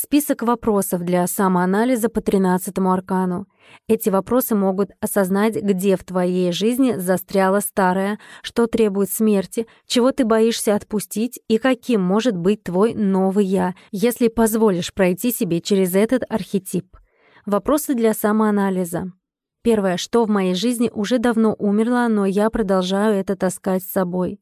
Список вопросов для самоанализа по 13 аркану. Эти вопросы могут осознать, где в твоей жизни застряло старое, что требует смерти, чего ты боишься отпустить и каким может быть твой новый «я», если позволишь пройти себе через этот архетип. Вопросы для самоанализа. Первое, что в моей жизни уже давно умерло, но я продолжаю это таскать с собой.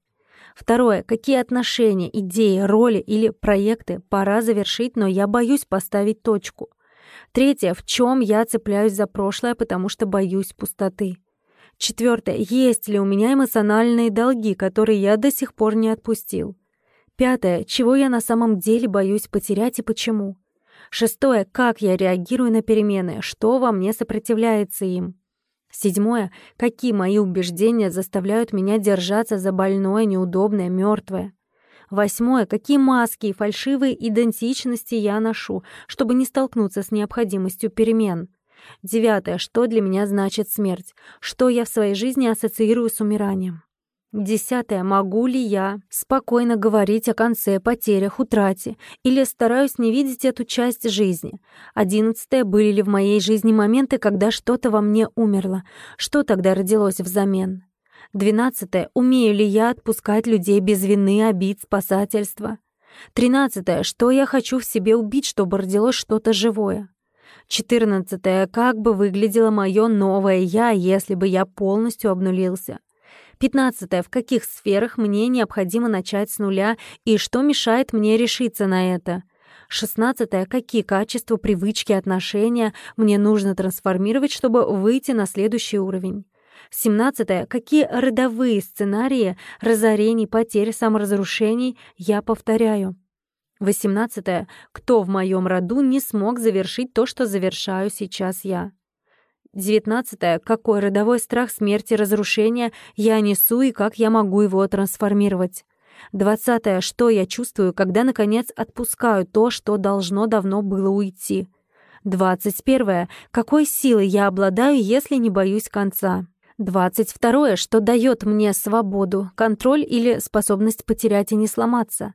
Второе. Какие отношения, идеи, роли или проекты пора завершить, но я боюсь поставить точку. Третье. В чем я цепляюсь за прошлое, потому что боюсь пустоты. Четвертое. Есть ли у меня эмоциональные долги, которые я до сих пор не отпустил? Пятое. Чего я на самом деле боюсь потерять и почему? Шестое. Как я реагирую на перемены? Что во мне сопротивляется им? Седьмое. Какие мои убеждения заставляют меня держаться за больное, неудобное, мертвое? Восьмое. Какие маски и фальшивые идентичности я ношу, чтобы не столкнуться с необходимостью перемен? Девятое. Что для меня значит смерть? Что я в своей жизни ассоциирую с умиранием? Десятое. Могу ли я спокойно говорить о конце, потерях, утрате? Или стараюсь не видеть эту часть жизни? Одиннадцатое. Были ли в моей жизни моменты, когда что-то во мне умерло? Что тогда родилось взамен? Двенадцатое. Умею ли я отпускать людей без вины, обид, спасательства? Тринадцатое. Что я хочу в себе убить, чтобы родилось что-то живое? Четырнадцатое. Как бы выглядело мое новое «я», если бы я полностью обнулился? Пятнадцатое. В каких сферах мне необходимо начать с нуля и что мешает мне решиться на это? Шестнадцатое. Какие качества, привычки, отношения мне нужно трансформировать, чтобы выйти на следующий уровень? Семнадцатое. Какие родовые сценарии разорений, потерь, саморазрушений я повторяю? Восемнадцатое. Кто в моем роду не смог завершить то, что завершаю сейчас я? Девятнадцатое. Какой родовой страх смерти, разрушения я несу и как я могу его трансформировать? Двадцатое. Что я чувствую, когда, наконец, отпускаю то, что должно давно было уйти? Двадцать первое. Какой силой я обладаю, если не боюсь конца? Двадцать второе. Что дает мне свободу, контроль или способность потерять и не сломаться?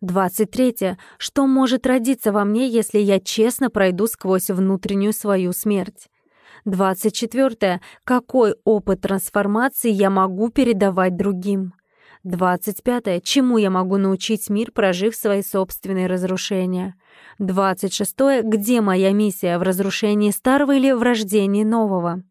Двадцать третье. Что может родиться во мне, если я честно пройду сквозь внутреннюю свою смерть? 24. Какой опыт трансформации я могу передавать другим? 25. Чему я могу научить мир, прожив свои собственные разрушения? 26. Где моя миссия, в разрушении старого или в рождении нового?